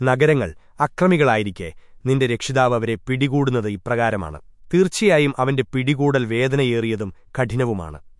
നഗരങ്ങൾ അക്രമികളായിരിക്കെ നിന്റെ രക്ഷിതാവ് അവരെ പിടികൂടുന്നത് ഇപ്രകാരമാണ്. തീർച്ചയായും അവന്റെ പിടികൂടൽ വേദനയേറിയതും കഠിനവുമാണ്.